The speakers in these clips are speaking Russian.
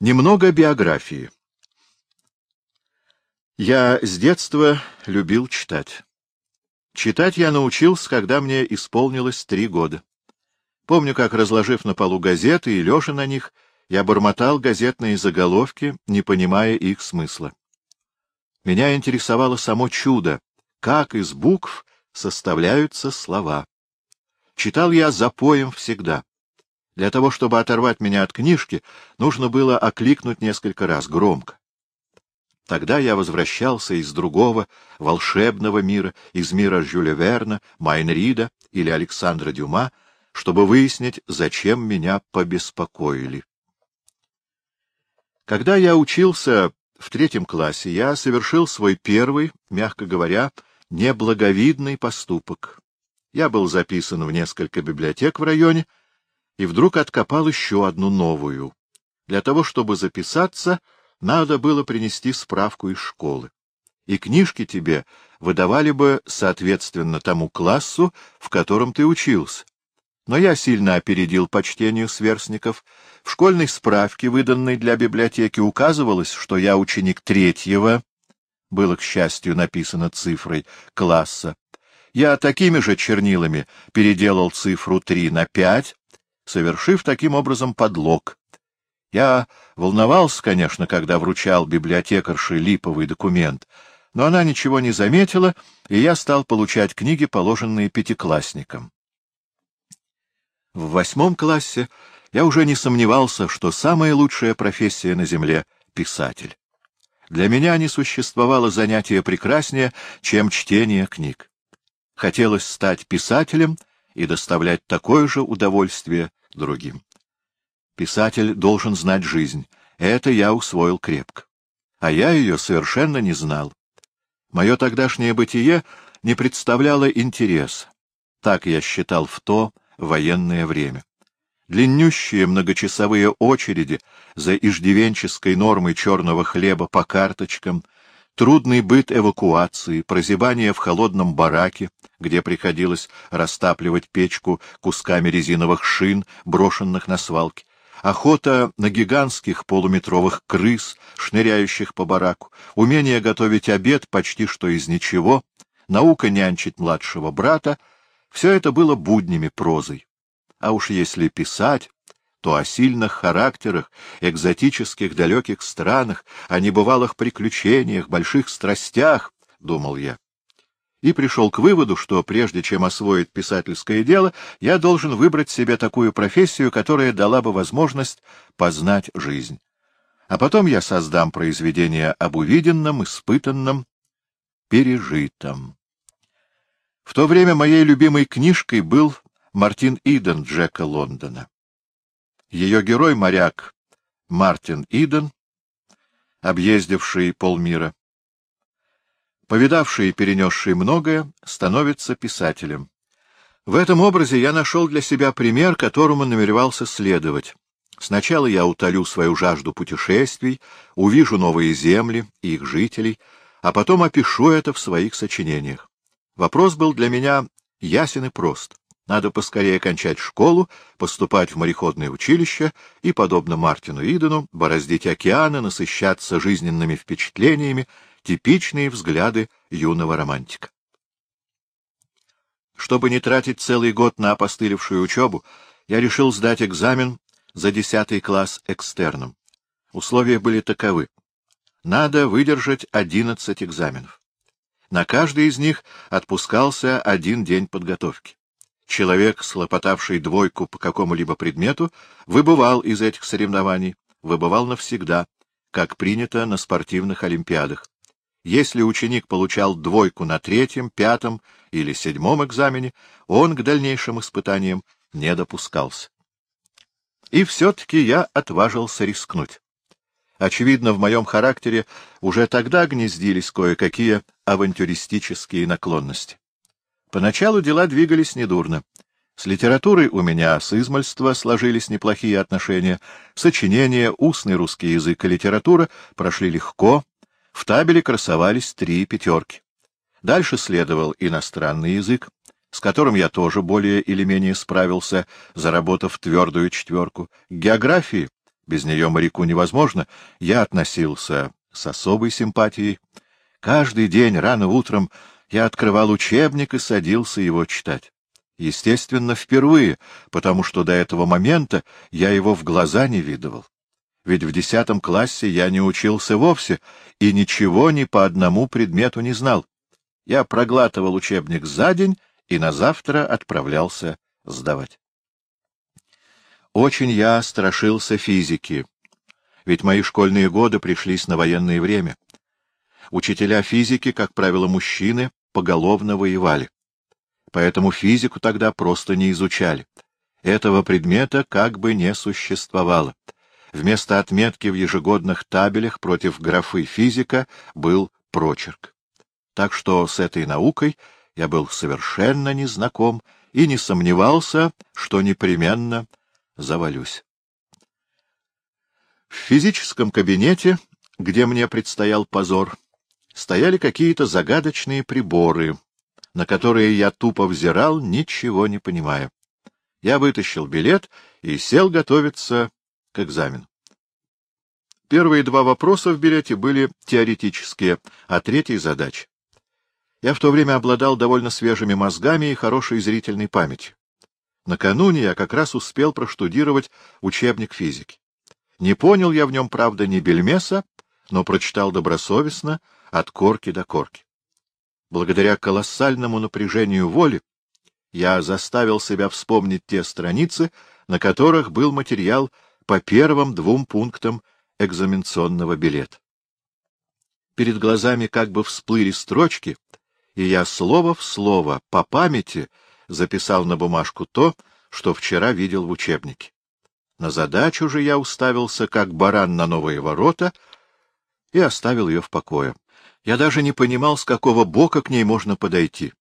Немного биографии. Я с детства любил читать. Читать я научился, когда мне исполнилось три года. Помню, как, разложив на полу газеты и лежа на них, я бормотал газетные заголовки, не понимая их смысла. Меня интересовало само чудо, как из букв составляются слова. Читал я за поем всегда. Для того, чтобы оторвать меня от книжки, нужно было окликнуть несколько раз громко. Тогда я возвращался из другого, волшебного мира, из мира Жюля Верна, Майнрида или Александра Дюма, чтобы выяснить, зачем меня побеспокоили. Когда я учился в третьем классе, я совершил свой первый, мягко говоря, неблаговидный поступок. Я был записан в несколько библиотек в районе, и вдруг откопал еще одну новую. Для того, чтобы записаться, надо было принести справку из школы. И книжки тебе выдавали бы соответственно тому классу, в котором ты учился. Но я сильно опередил по чтению сверстников. В школьной справке, выданной для библиотеки, указывалось, что я ученик третьего, было, к счастью, написано цифрой, класса. Я такими же чернилами переделал цифру три на пять, совершив таким образом подлог. Я волновался, конечно, когда вручал библиотекарше липовый документ, но она ничего не заметила, и я стал получать книги, положенные пятиклассникам. В восьмом классе я уже не сомневался, что самая лучшая профессия на земле — писатель. Для меня не существовало занятия прекраснее, чем чтение книг. Хотелось стать писателем и доставлять такое же удовольствие другим. Писатель должен знать жизнь. Это я усвоил крепко. А я ее совершенно не знал. Мое тогдашнее бытие не представляло интереса. Так я считал в то военное время. Длиннющие многочасовые очереди за иждивенческой нормой черного хлеба по карточкам — трудный быт эвакуации, прозябание в холодном бараке, где приходилось растапливать печку кусками резиновых шин, брошенных на свалке, охота на гигантских полуметровых крыс, шныряющих по бараку, умение готовить обед почти что из ничего, наука нянчить младшего брата — все это было буднями прозой. А уж если писать, то о сильных характерах, экзотических далеких странах, о небывалых приключениях, больших страстях, — думал я. И пришел к выводу, что прежде чем освоить писательское дело, я должен выбрать себе такую профессию, которая дала бы возможность познать жизнь. А потом я создам произведение об увиденном, испытанном, пережитом. В то время моей любимой книжкой был Мартин Иден Джека Лондона. Ее герой — моряк Мартин Иден, объездивший полмира, повидавший и перенесший многое, становится писателем. В этом образе я нашел для себя пример, которому намеревался следовать. Сначала я утолю свою жажду путешествий, увижу новые земли и их жителей, а потом опишу это в своих сочинениях. Вопрос был для меня ясен и прост. Надо поскорее кончать школу, поступать в мореходное училище и, подобно Мартину Идену, бороздить океаны, насыщаться жизненными впечатлениями, типичные взгляды юного романтика. Чтобы не тратить целый год на опостылевшую учебу, я решил сдать экзамен за десятый класс экстерном. Условия были таковы. Надо выдержать одиннадцать экзаменов. На каждый из них отпускался один день подготовки. Человек, слопотавший двойку по какому-либо предмету, выбывал из этих соревнований, выбывал навсегда, как принято на спортивных олимпиадах. Если ученик получал двойку на третьем, пятом или седьмом экзамене, он к дальнейшим испытаниям не допускался. И все-таки я отважился рискнуть. Очевидно, в моем характере уже тогда гнездились кое-какие авантюристические наклонности. Поначалу дела двигались недурно. С литературой у меня с измальства сложились неплохие отношения. Сочинения, устный русский язык и литература прошли легко. В табеле красовались три пятерки. Дальше следовал иностранный язык, с которым я тоже более или менее справился, заработав твердую четверку. К географии без нее моряку невозможно, я относился с особой симпатией. Каждый день рано утром я открывал учебник и садился его читать. Естественно, впервые, потому что до этого момента я его в глаза не видывал. Ведь в десятом классе я не учился вовсе и ничего ни по одному предмету не знал. Я проглатывал учебник за день и на завтра отправлялся сдавать. Очень я страшился физики, ведь мои школьные годы пришлись на военное время. Учителя физики, как правило, мужчины, поголовно воевали. Поэтому физику тогда просто не изучали. Этого предмета как бы не существовало. Вместо отметки в ежегодных табелях против графы физика был прочерк. Так что с этой наукой я был совершенно незнаком и не сомневался, что непременно завалюсь. В физическом кабинете, где мне предстоял позор, стояли какие-то загадочные приборы, на которые я тупо взирал, ничего не понимая. Я вытащил билет и сел готовиться к экзамену. Первые два вопроса в билете были теоретические, а третий — задач. Я в то время обладал довольно свежими мозгами и хорошей зрительной памятью. Накануне я как раз успел проштудировать учебник физики. Не понял я в нем, правда, ни бельмеса, но прочитал добросовестно от корки до корки. Благодаря колоссальному напряжению воли я заставил себя вспомнить те страницы, на которых был материал по первым двум пунктам экзаменационного билета. Перед глазами как бы всплыли строчки, и я слово в слово по памяти записал на бумажку то, что вчера видел в учебнике. На задачу же я уставился, как баран на новые ворота, и оставил ее в покое. Я даже не понимал, с какого бока к ней можно подойти.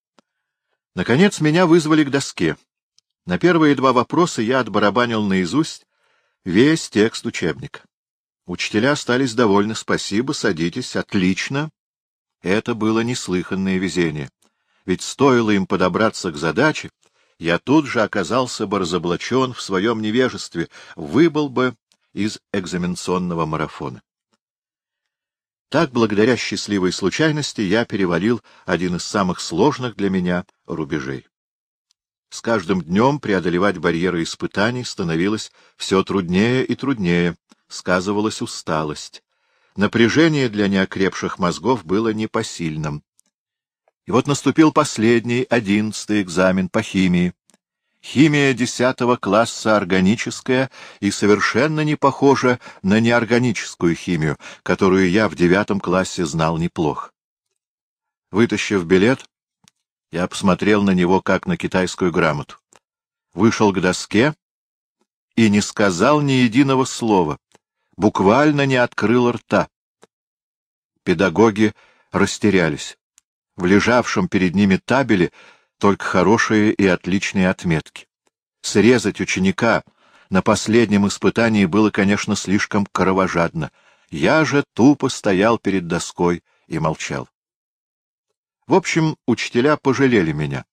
Наконец меня вызвали к доске. На первые два вопроса я отбарабанил наизусть весь текст учебника. Учителя остались довольны. Спасибо, садитесь. Отлично. Это было неслыханное везение. Ведь стоило им подобраться к задаче, я тут же оказался бы разоблачен в своем невежестве, выбыл бы из экзаменационного марафона. Так, благодаря счастливой случайности, я перевалил один из самых сложных для меня рубежей. С каждым днем преодолевать барьеры испытаний становилось все труднее и труднее, сказывалась усталость. Напряжение для неокрепших мозгов было непосильным. И вот наступил последний, одиннадцатый экзамен по химии. Химия десятого класса органическая и совершенно не похожа на неорганическую химию, которую я в девятом классе знал неплохо. Вытащив билет, я посмотрел на него как на китайскую грамоту. Вышел к доске и не сказал ни единого слова, буквально не открыл рта. Педагоги растерялись. В лежавшем перед ними табеле только хорошие и отличные отметки. Срезать ученика на последнем испытании было, конечно, слишком кровожадно. Я же тупо стоял перед доской и молчал. В общем, учителя пожалели меня.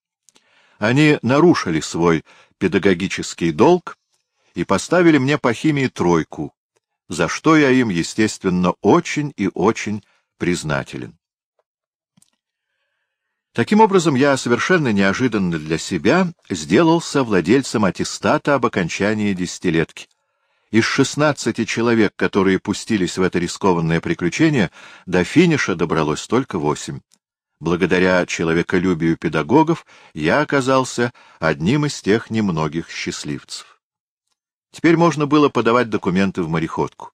Они нарушили свой педагогический долг и поставили мне по химии тройку, за что я им, естественно, очень и очень признателен. Таким образом, я совершенно неожиданно для себя сделался владельцем аттестата об окончании десятилетки. Из шестнадцати человек, которые пустились в это рискованное приключение, до финиша добралось только восемь. Благодаря человеколюбию педагогов я оказался одним из тех немногих счастливцев. Теперь можно было подавать документы в мореходку.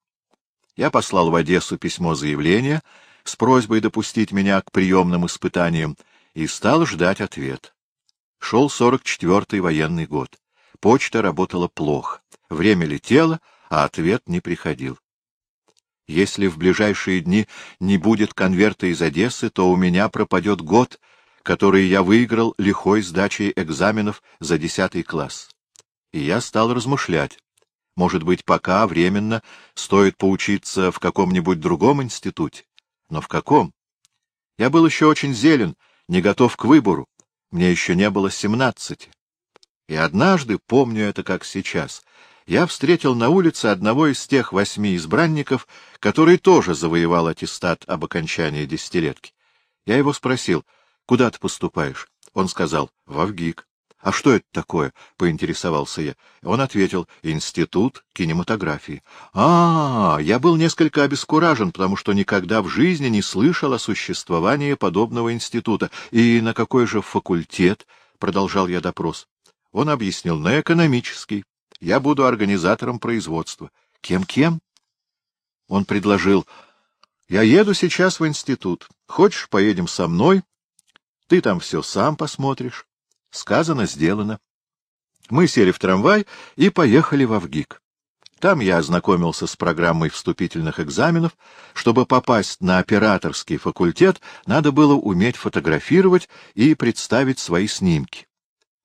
Я послал в Одессу письмо заявления с просьбой допустить меня к приемным испытаниям, и стал ждать ответ. Шел 44-й военный год. Почта работала плохо. Время летело, а ответ не приходил. Если в ближайшие дни не будет конверта из Одессы, то у меня пропадет год, который я выиграл лихой сдачей экзаменов за десятый класс. И я стал размышлять. Может быть, пока, временно, стоит поучиться в каком-нибудь другом институте. Но в каком? Я был еще очень зелен, не готов к выбору. Мне еще не было семнадцати. И однажды, помню это как сейчас, я встретил на улице одного из тех восьми избранников, который тоже завоевал аттестат об окончании десятилетки. Я его спросил, куда ты поступаешь? Он сказал, в Авгик. — А что это такое? — поинтересовался я. Он ответил, — Институт кинематографии. А, -а, а, я был несколько обескуражен, потому что никогда в жизни не слышал о существовании подобного института. И на какой же факультет? — продолжал я допрос. Он объяснил, — на экономический. Я буду организатором производства. Кем-кем? Он предложил, — я еду сейчас в институт. Хочешь, поедем со мной? Ты там все сам посмотришь. Сказано, сделано. Мы сели в трамвай и поехали в Авгик. Там я ознакомился с программой вступительных экзаменов. Чтобы попасть на операторский факультет, надо было уметь фотографировать и представить свои снимки.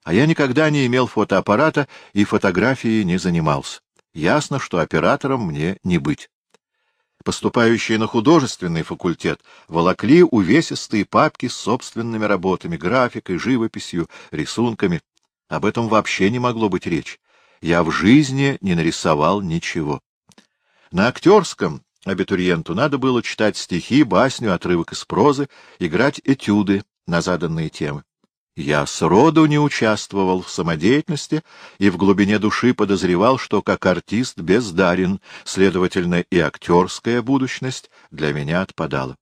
А я никогда не имел фотоаппарата и фотографией не занимался. Ясно, что оператором мне не быть. Поступающие на художественный факультет волокли увесистые папки с собственными работами, графикой, живописью, рисунками. Об этом вообще не могло быть речи. Я в жизни не нарисовал ничего. На актерском абитуриенту надо было читать стихи, басню, отрывок из прозы, играть этюды на заданные темы. Я сроду не участвовал в самодеятельности и в глубине души подозревал, что как артист бездарен, следовательно, и актерская будущность для меня отпадала.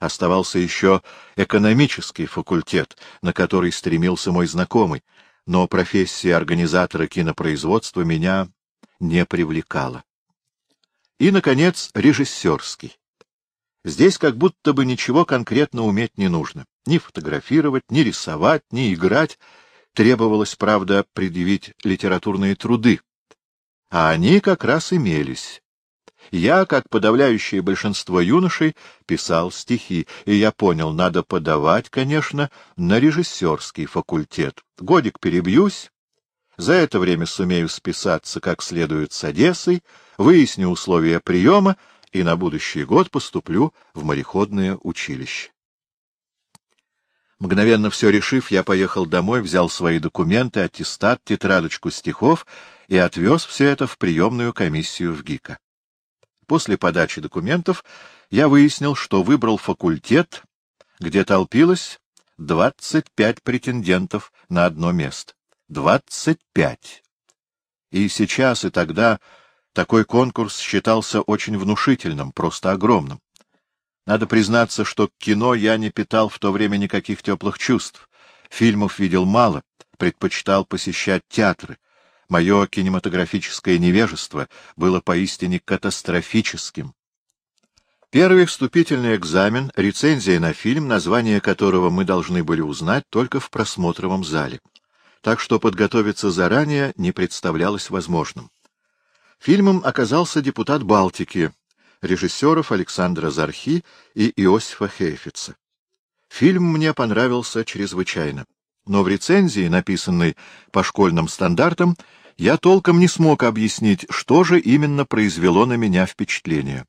Оставался еще экономический факультет, на который стремился мой знакомый, но профессия организатора кинопроизводства меня не привлекала. И, наконец, режиссерский. Здесь как будто бы ничего конкретно уметь не нужно. Ни фотографировать, ни рисовать, ни играть. Требовалось, правда, предъявить литературные труды. А они как раз имелись. Я, как подавляющее большинство юношей, писал стихи, и я понял, надо подавать, конечно, на режиссерский факультет. Годик перебьюсь, за это время сумею списаться как следует с Одессой, выясню условия приема и на будущий год поступлю в мореходное училище. Мгновенно все решив, я поехал домой, взял свои документы, аттестат, тетрадочку стихов и отвез все это в приемную комиссию в ГИКа. После подачи документов я выяснил, что выбрал факультет, где толпилось 25 претендентов на одно место. 25. И сейчас, и тогда такой конкурс считался очень внушительным, просто огромным. Надо признаться, что к кино я не питал в то время никаких теплых чувств. Фильмов видел мало, предпочитал посещать театры. Мое кинематографическое невежество было поистине катастрофическим. Первый вступительный экзамен, рецензия на фильм, название которого мы должны были узнать только в просмотровом зале. Так что подготовиться заранее не представлялось возможным. Фильмом оказался депутат Балтики, режиссеров Александра Зархи и Иосифа Хейфица. Фильм мне понравился чрезвычайно, но в рецензии, написанной по школьным стандартам, я толком не смог объяснить, что же именно произвело на меня впечатление.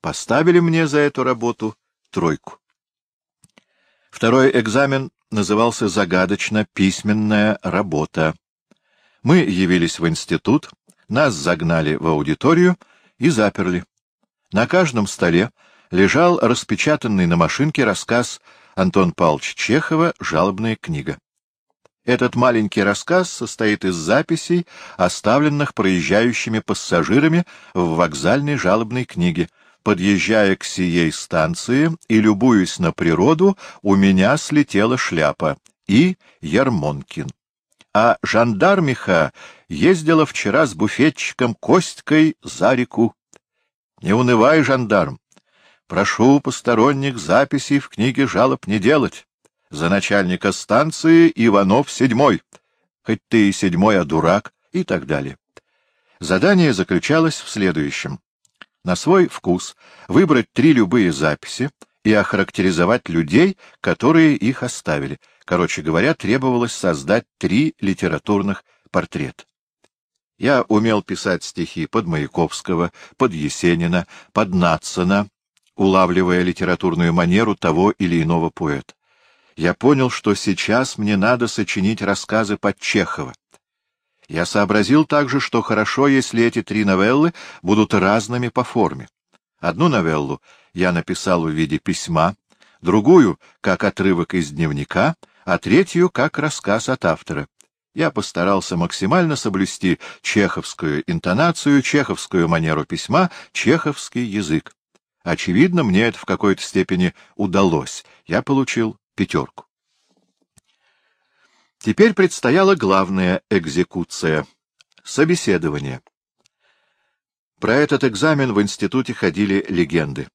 Поставили мне за эту работу тройку. Второй экзамен назывался загадочно «Письменная работа». Мы явились в институт, нас загнали в аудиторию и заперли. На каждом столе лежал распечатанный на машинке рассказ Антон Павловича Чехова «Жалобная книга». Этот маленький рассказ состоит из записей, оставленных проезжающими пассажирами в вокзальной жалобной книге. Подъезжая к сией станции и любуясь на природу, у меня слетела шляпа. И Ермонкин. А жандармиха ездила вчера с буфетчиком Костькой за реку. Не унывай, жандарм. Прошу посторонних записей в книге жалоб не делать. За начальника станции Иванов седьмой. Хоть ты и седьмой, а дурак, и так далее. Задание заключалось в следующем. На свой вкус выбрать три любые записи и охарактеризовать людей, которые их оставили. Короче говоря, требовалось создать три литературных портрета. Я умел писать стихи под Маяковского, под Есенина, под Натсона, улавливая литературную манеру того или иного поэта. Я понял, что сейчас мне надо сочинить рассказы под Чехова. Я сообразил также, что хорошо, если эти три новеллы будут разными по форме. Одну новеллу я написал в виде письма, другую — как отрывок из дневника, а третью — как рассказ от автора. Я постарался максимально соблюсти чеховскую интонацию, чеховскую манеру письма, чеховский язык. Очевидно, мне это в какой-то степени удалось. Я получил пятерку. Теперь предстояла главная экзекуция — собеседование. Про этот экзамен в институте ходили легенды.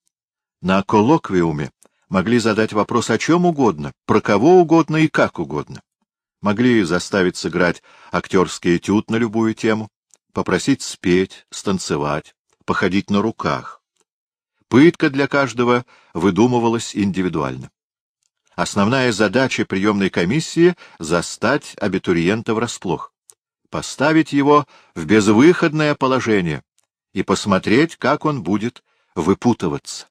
На коллоквиуме могли задать вопрос о чем угодно, про кого угодно и как угодно. Могли заставить сыграть актерский этюд на любую тему, попросить спеть, станцевать, походить на руках. Пытка для каждого выдумывалась индивидуально. Основная задача приемной комиссии — застать абитуриента врасплох, поставить его в безвыходное положение и посмотреть, как он будет выпутываться.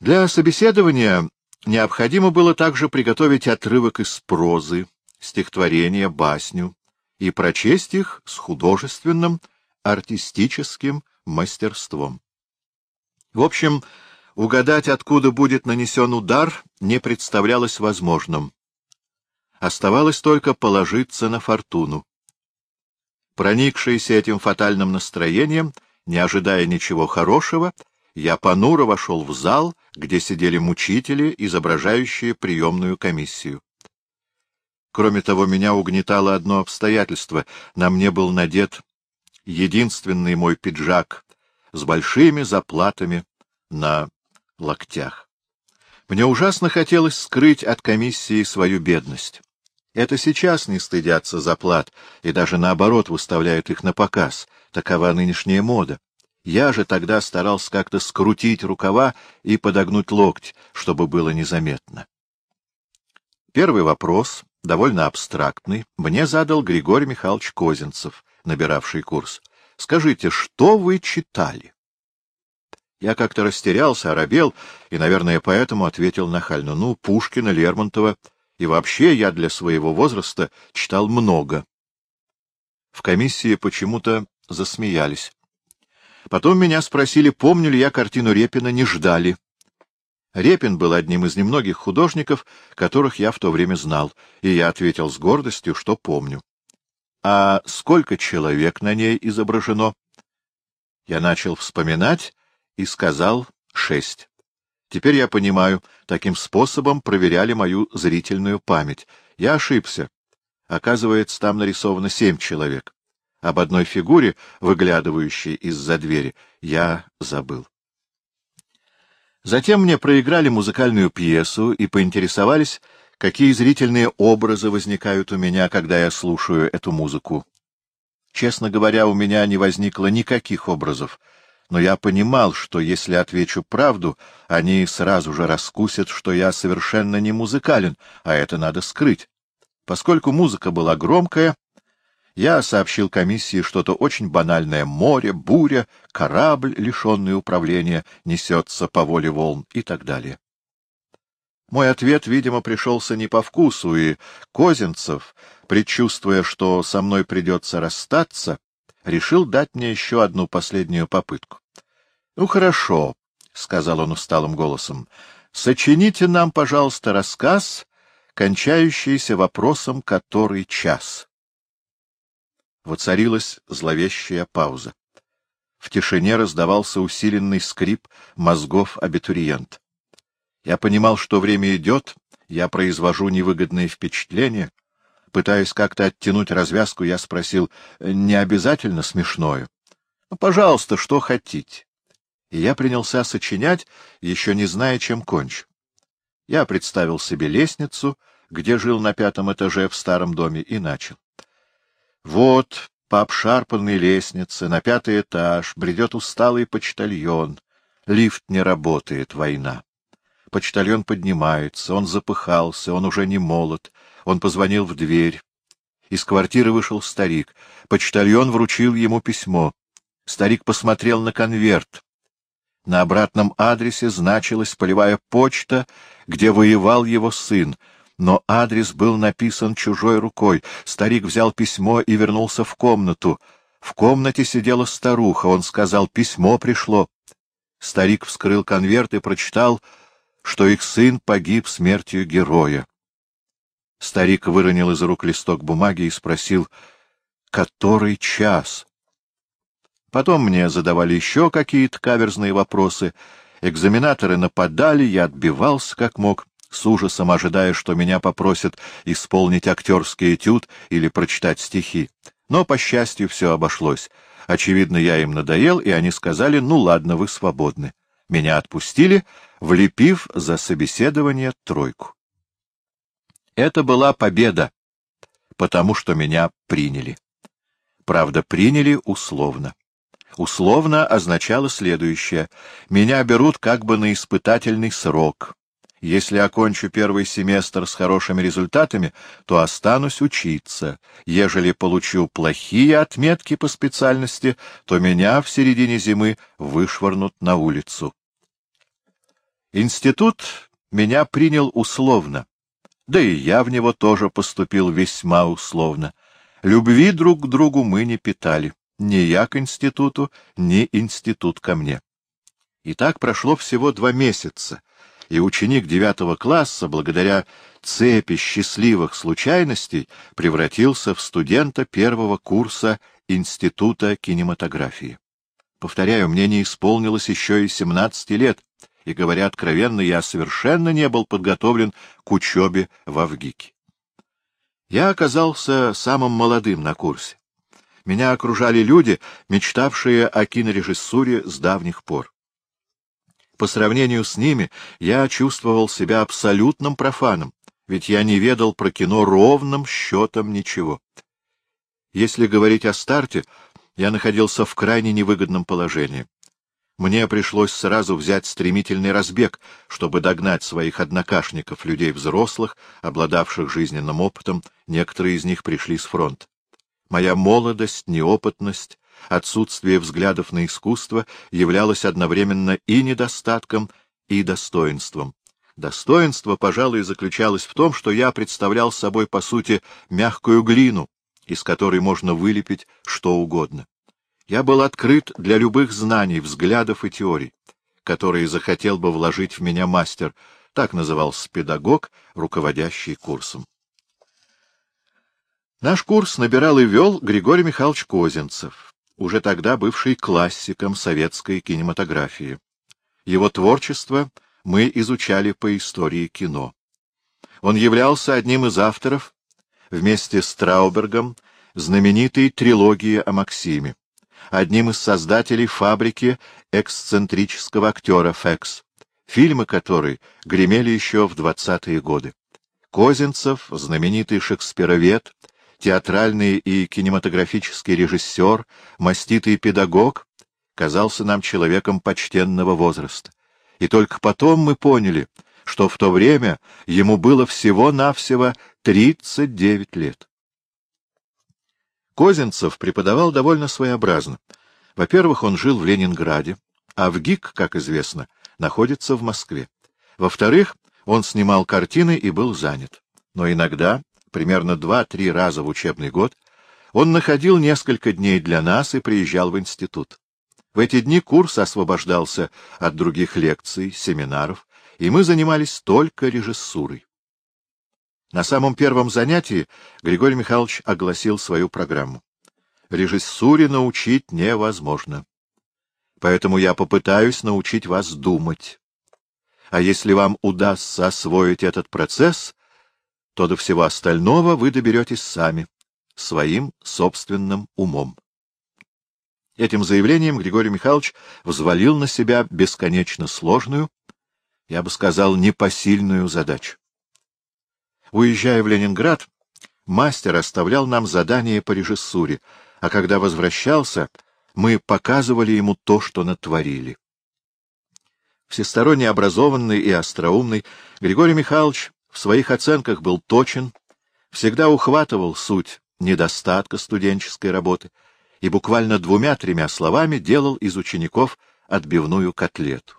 Для собеседования необходимо было также приготовить отрывок из прозы, стихотворения, басню и прочесть их с художественным, артистическим мастерством. В общем, Угадать, откуда будет нанесен удар, не представлялось возможным. Оставалось только положиться на фортуну. Проникшийся этим фатальным настроением, не ожидая ничего хорошего, я понуро вошел в зал, где сидели мучители, изображающие приемную комиссию. Кроме того, меня угнетало одно обстоятельство. На мне был надет единственный мой пиджак с большими заплатами на локтях. Мне ужасно хотелось скрыть от комиссии свою бедность. Это сейчас не стыдятся заплат и даже наоборот выставляют их на показ. Такова нынешняя мода. Я же тогда старался как-то скрутить рукава и подогнуть локоть, чтобы было незаметно. Первый вопрос, довольно абстрактный, мне задал Григорий Михайлович Козинцев, набиравший курс. Скажите, что вы читали? Я как-то растерялся, оробел, и, наверное, поэтому ответил нахально. Ну, Пушкина, Лермонтова, и вообще я для своего возраста читал много. В комиссии почему-то засмеялись. Потом меня спросили, помню ли я картину Репина «Не ждали». Репин был одним из немногих художников, которых я в то время знал, и я ответил с гордостью, что помню. А сколько человек на ней изображено? Я начал вспоминать, и сказал шесть. Теперь я понимаю, таким способом проверяли мою зрительную память. Я ошибся. Оказывается, там нарисовано семь человек. Об одной фигуре, выглядывающей из-за двери, я забыл. Затем мне проиграли музыкальную пьесу и поинтересовались, какие зрительные образы возникают у меня, когда я слушаю эту музыку. Честно говоря, у меня не возникло никаких образов, но я понимал, что если отвечу правду, они сразу же раскусят, что я совершенно не музыкален, а это надо скрыть. Поскольку музыка была громкая, я сообщил комиссии что-то очень банальное — море, буря, корабль, лишенный управления, несется по воле волн и так далее. Мой ответ, видимо, пришелся не по вкусу, и Козинцев, предчувствуя, что со мной придется расстаться, решил дать мне еще одну последнюю попытку. — Ну, хорошо, — сказал он усталым голосом, — сочините нам, пожалуйста, рассказ, кончающийся вопросом «который час?». Воцарилась зловещая пауза. В тишине раздавался усиленный скрип мозгов абитуриент. Я понимал, что время идет, я произвожу невыгодные впечатления, Пытаясь как-то оттянуть развязку, я спросил, не обязательно смешное? Ну, пожалуйста, что хотите. И я принялся сочинять, еще не зная, чем кончу. Я представил себе лестницу, где жил на пятом этаже в старом доме, и начал. Вот по обшарпанной лестнице на пятый этаж бредет усталый почтальон. Лифт не работает, война. Почтальон поднимается, он запыхался, он уже не молод. Он позвонил в дверь. Из квартиры вышел старик. Почтальон вручил ему письмо. Старик посмотрел на конверт. На обратном адресе значилась полевая почта, где воевал его сын. Но адрес был написан чужой рукой. Старик взял письмо и вернулся в комнату. В комнате сидела старуха. Он сказал, письмо пришло. Старик вскрыл конверт и прочитал, что их сын погиб смертью героя. Старик выронил из рук листок бумаги и спросил, который час? Потом мне задавали еще какие-то каверзные вопросы. Экзаменаторы нападали, я отбивался как мог с ужасом ожидая, что меня попросят исполнить актерский этюд или прочитать стихи. Но, по счастью, все обошлось. Очевидно, я им надоел, и они сказали, ну ладно, вы свободны. Меня отпустили, влепив за собеседование тройку. Это была победа, потому что меня приняли. Правда, приняли условно. Условно означало следующее. Меня берут как бы на испытательный срок. Если окончу первый семестр с хорошими результатами, то останусь учиться. Ежели получу плохие отметки по специальности, то меня в середине зимы вышвырнут на улицу. Институт меня принял условно, да и я в него тоже поступил весьма условно. Любви друг к другу мы не питали, ни я к институту, ни институт ко мне. И так прошло всего два месяца — и ученик девятого класса, благодаря цепи счастливых случайностей, превратился в студента первого курса Института кинематографии. Повторяю, мне не исполнилось еще и семнадцати лет, и, говоря откровенно, я совершенно не был подготовлен к учебе в Авгике. Я оказался самым молодым на курсе. Меня окружали люди, мечтавшие о кинорежиссуре с давних пор. По сравнению с ними я чувствовал себя абсолютным профаном, ведь я не ведал про кино ровным счетом ничего. Если говорить о старте, я находился в крайне невыгодном положении. Мне пришлось сразу взять стремительный разбег, чтобы догнать своих однокашников, людей взрослых, обладавших жизненным опытом, некоторые из них пришли с фронта. Моя молодость, неопытность, отсутствие взглядов на искусство являлось одновременно и недостатком, и достоинством. Достоинство, пожалуй, заключалось в том, что я представлял собой, по сути, мягкую глину, из которой можно вылепить что угодно. Я был открыт для любых знаний, взглядов и теорий, которые захотел бы вложить в меня мастер, так назывался педагог, руководящий курсом. Наш курс набирал и вел Григорий Михайлович Козинцев уже тогда бывший классиком советской кинематографии. Его творчество мы изучали по истории кино. Он являлся одним из авторов, вместе с Траубергом, знаменитой трилогии о Максиме, одним из создателей фабрики эксцентрического актера «Фекс», фильмы которой гремели еще в двадцатые годы. Козинцев, знаменитый шекспировед, театральный и кинематографический режиссер, маститый педагог, казался нам человеком почтенного возраста. И только потом мы поняли, что в то время ему было всего-навсего 39 лет. Козинцев преподавал довольно своеобразно. Во-первых, он жил в Ленинграде, а в ГИК, как известно, находится в Москве. Во-вторых, он снимал картины и был занят. Но иногда, примерно два-три раза в учебный год, он находил несколько дней для нас и приезжал в институт. В эти дни курс освобождался от других лекций, семинаров, и мы занимались только режиссурой. На самом первом занятии Григорий Михайлович огласил свою программу. Режиссуре научить невозможно. Поэтому я попытаюсь научить вас думать. А если вам удастся освоить этот процесс, то до всего остального вы доберетесь сами, своим собственным умом. Этим заявлением Григорий Михайлович взвалил на себя бесконечно сложную, я бы сказал, непосильную задачу. Уезжая в Ленинград, мастер оставлял нам задания по режиссуре, а когда возвращался, мы показывали ему то, что натворили. Всесторонне образованный и остроумный, Григорий Михайлович в своих оценках был точен, всегда ухватывал суть недостатка студенческой работы и буквально двумя-тремя словами делал из учеников отбивную котлету.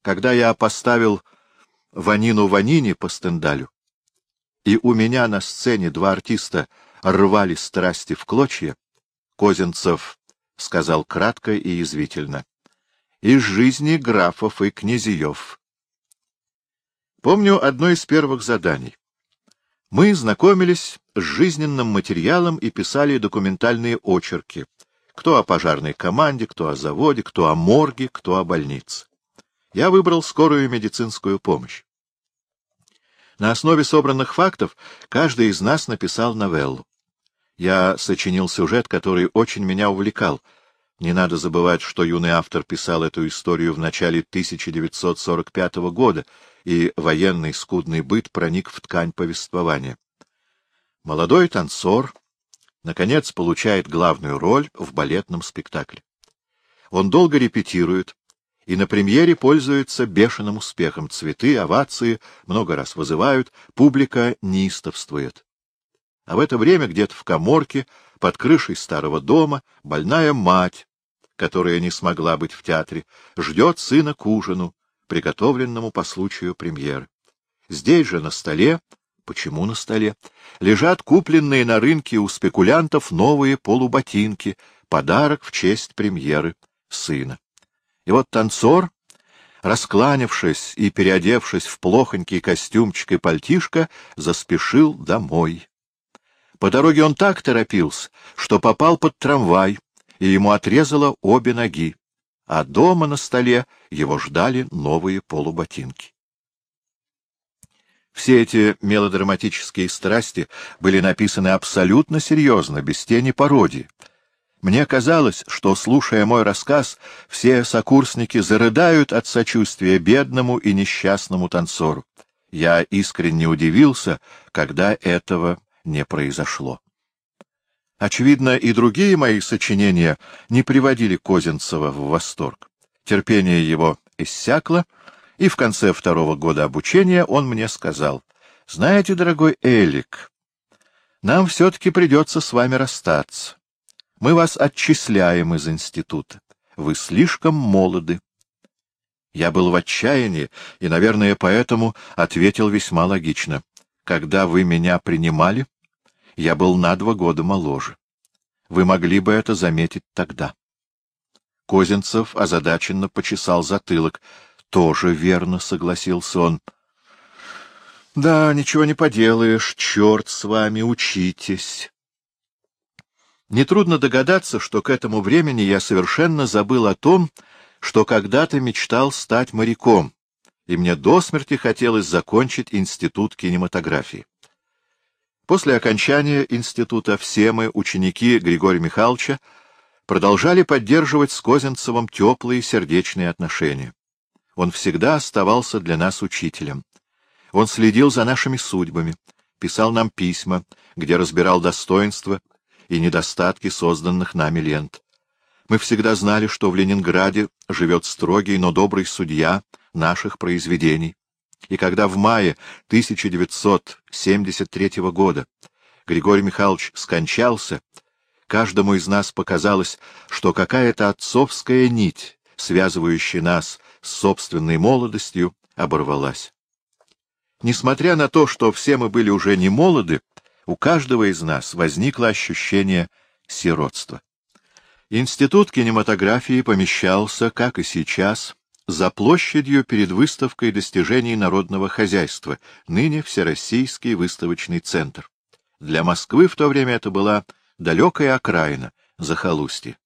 Когда я поставил Ванину Ванини по Стендалю, и у меня на сцене два артиста рвали страсти в клочья, Козинцев сказал кратко и язвительно. Из жизни графов и князьев. Помню одно из первых заданий. Мы знакомились с жизненным материалом и писали документальные очерки. Кто о пожарной команде, кто о заводе, кто о морге, кто о больнице. Я выбрал скорую медицинскую помощь. На основе собранных фактов каждый из нас написал новеллу. Я сочинил сюжет, который очень меня увлекал. Не надо забывать, что юный автор писал эту историю в начале 1945 года, и военный скудный быт проник в ткань повествования. Молодой танцор, наконец, получает главную роль в балетном спектакле. Он долго репетирует, и на премьере пользуется бешеным успехом. Цветы, овации много раз вызывают, публика неистовствует. А в это время где-то в коморке, под крышей старого дома, больная мать, которая не смогла быть в театре, ждет сына к ужину, приготовленному по случаю премьеры. Здесь же на столе, почему на столе, лежат купленные на рынке у спекулянтов новые полуботинки, подарок в честь премьеры сына. И вот танцор, раскланявшись и переодевшись в плохонький костюмчик и пальтишко, заспешил домой. По дороге он так торопился, что попал под трамвай, и ему отрезало обе ноги, а дома на столе его ждали новые полуботинки. Все эти мелодраматические страсти были написаны абсолютно серьезно, без тени пародии. Мне казалось, что, слушая мой рассказ, все сокурсники зарыдают от сочувствия бедному и несчастному танцору. Я искренне удивился, когда этого не произошло. Очевидно, и другие мои сочинения не приводили Козинцева в восторг. Терпение его иссякло, и в конце второго года обучения он мне сказал, «Знаете, дорогой Элик, нам все-таки придется с вами расстаться. Мы вас отчисляем из института. Вы слишком молоды. Я был в отчаянии и, наверное, поэтому ответил весьма логично. Когда вы меня принимали, я был на два года моложе. Вы могли бы это заметить тогда. Козинцев озадаченно почесал затылок. Тоже верно, согласился он. Да, ничего не поделаешь, черт с вами, учитесь. Нетрудно догадаться, что к этому времени я совершенно забыл о том, что когда-то мечтал стать моряком, и мне до смерти хотелось закончить институт кинематографии. После окончания института все мы, ученики Григория Михайловича, продолжали поддерживать с Козинцевым теплые сердечные отношения. Он всегда оставался для нас учителем. Он следил за нашими судьбами, писал нам письма, где разбирал достоинства и недостатки созданных нами лент. Мы всегда знали, что в Ленинграде живет строгий, но добрый судья наших произведений. И когда в мае 1973 года Григорий Михайлович скончался, каждому из нас показалось, что какая-то отцовская нить, связывающая нас с собственной молодостью, оборвалась. Несмотря на то, что все мы были уже не молоды, у каждого из нас возникло ощущение сиротства. Институт кинематографии помещался, как и сейчас, за площадью перед выставкой достижений народного хозяйства, ныне Всероссийский выставочный центр. Для Москвы в то время это была далекая окраина, захолустье.